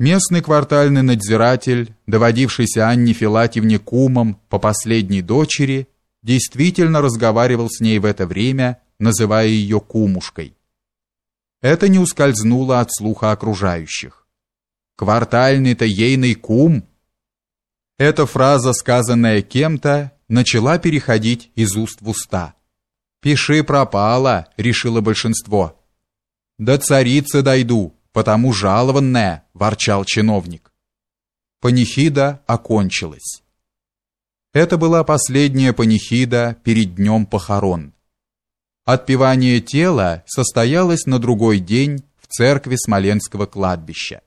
Местный квартальный надзиратель, доводившийся Анне Филатьевне кумом по последней дочери, действительно разговаривал с ней в это время, называя ее кумушкой. Это не ускользнуло от слуха окружающих. Квартальный-то ейный кум. Эта фраза, сказанная кем-то, начала переходить из уст в уста. «Пиши пропало», — решило большинство. «До царицы дойду», потому жалованная, ворчал чиновник. Панихида окончилась. Это была последняя панихида перед днем похорон. Отпевание тела состоялось на другой день в церкви Смоленского кладбища.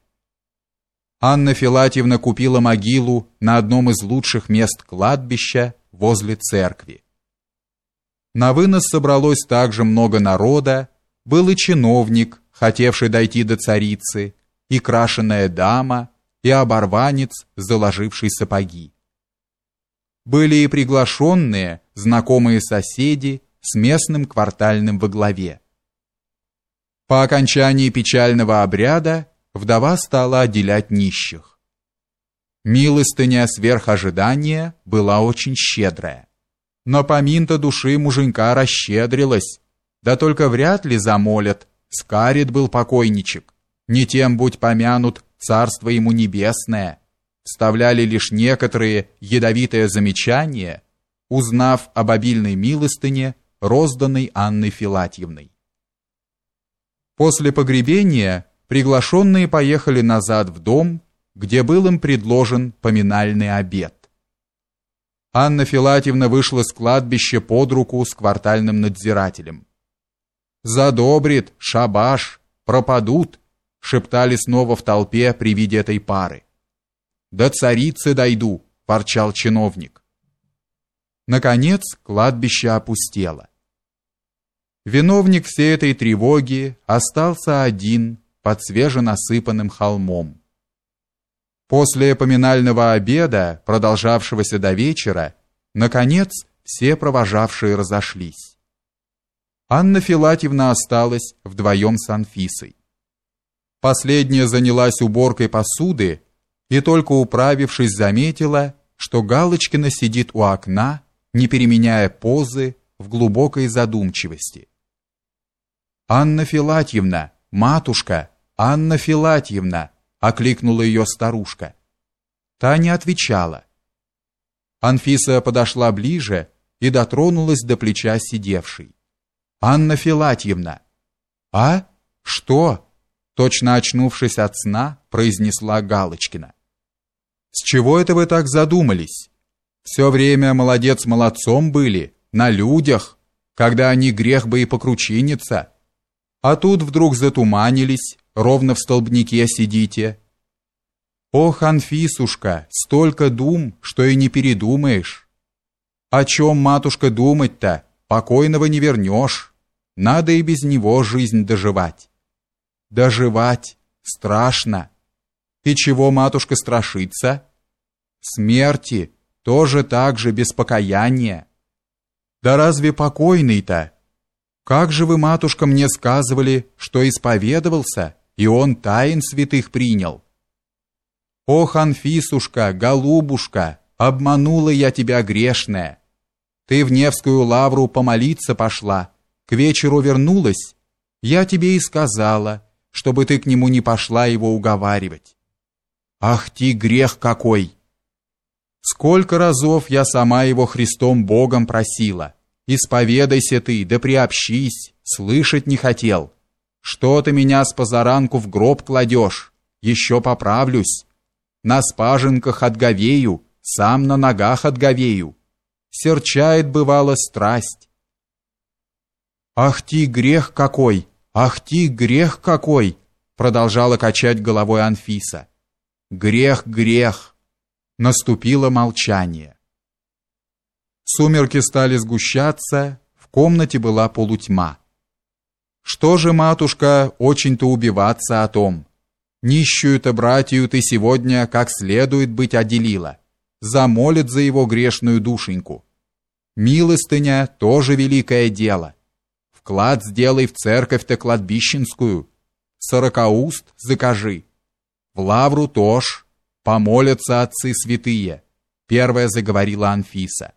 Анна Филатьевна купила могилу на одном из лучших мест кладбища возле церкви. На вынос собралось также много народа, был и чиновник, хотевший дойти до царицы, и крашеная дама, и оборванец, заложивший сапоги. Были и приглашенные, знакомые соседи с местным квартальным во главе. По окончании печального обряда вдова стала отделять нищих. Милостыня сверх ожидания была очень щедрая. Но поминта души муженька расщедрилась, да только вряд ли замолят Скарит был покойничек, не тем будь помянут царство ему небесное. Вставляли лишь некоторые ядовитые замечания, узнав об обильной милостыне, розданной Анной Филатьевной. После погребения приглашенные поехали назад в дом, где был им предложен поминальный обед. Анна Филатьевна вышла с кладбища под руку с квартальным надзирателем задобрит, шабаш, пропадут, шептали снова в толпе при виде этой пары. До царицы дойду, ворчал чиновник. Наконец, кладбище опустело. Виновник всей этой тревоги остался один под свеженасыпанным холмом. После поминального обеда, продолжавшегося до вечера, наконец все провожавшие разошлись. Анна Филатьевна осталась вдвоем с Анфисой. Последняя занялась уборкой посуды и только управившись заметила, что Галочкина сидит у окна, не переменяя позы, в глубокой задумчивости. «Анна Филатьевна, матушка, Анна Филатьевна!» — окликнула ее старушка. Та не отвечала. Анфиса подошла ближе и дотронулась до плеча сидевшей. Анна Филатьевна. А? Что? Точно очнувшись от сна, произнесла Галочкина. С чего это вы так задумались? Все время молодец молодцом были, на людях, когда они грех бы и покручиниться. А тут вдруг затуманились, ровно в столбнике сидите. Ох, Анфисушка, столько дум, что и не передумаешь. О чем, матушка, думать-то? Покойного не вернешь. Надо и без него жизнь доживать. Доживать страшно. И чего матушка страшится? Смерти тоже так же без покаяния. Да разве покойный-то? Как же вы, матушка, мне сказывали, что исповедовался, и он тайн святых принял? Ох, Анфисушка, голубушка, обманула я тебя грешная. Ты в Невскую лавру помолиться пошла, к вечеру вернулась, я тебе и сказала, чтобы ты к нему не пошла его уговаривать. Ах ты грех какой! Сколько разов я сама его Христом Богом просила. Исповедайся ты, да приобщись, слышать не хотел. Что ты меня с позаранку в гроб кладешь? Еще поправлюсь. На спаженках отговею, сам на ногах отговею. Серчает бывало страсть, «Ах ты, грех какой! Ах ты, грех какой!» продолжала качать головой Анфиса. «Грех, грех!» Наступило молчание. Сумерки стали сгущаться, в комнате была полутьма. «Что же, матушка, очень-то убиваться о том? Нищую-то братью ты сегодня как следует быть отделила, замолит за его грешную душеньку. Милостыня тоже великое дело» вклад сделай в церковь-то кладбищенскую, сорокауст закажи. В лавру тоже помолятся отцы святые, первая заговорила Анфиса.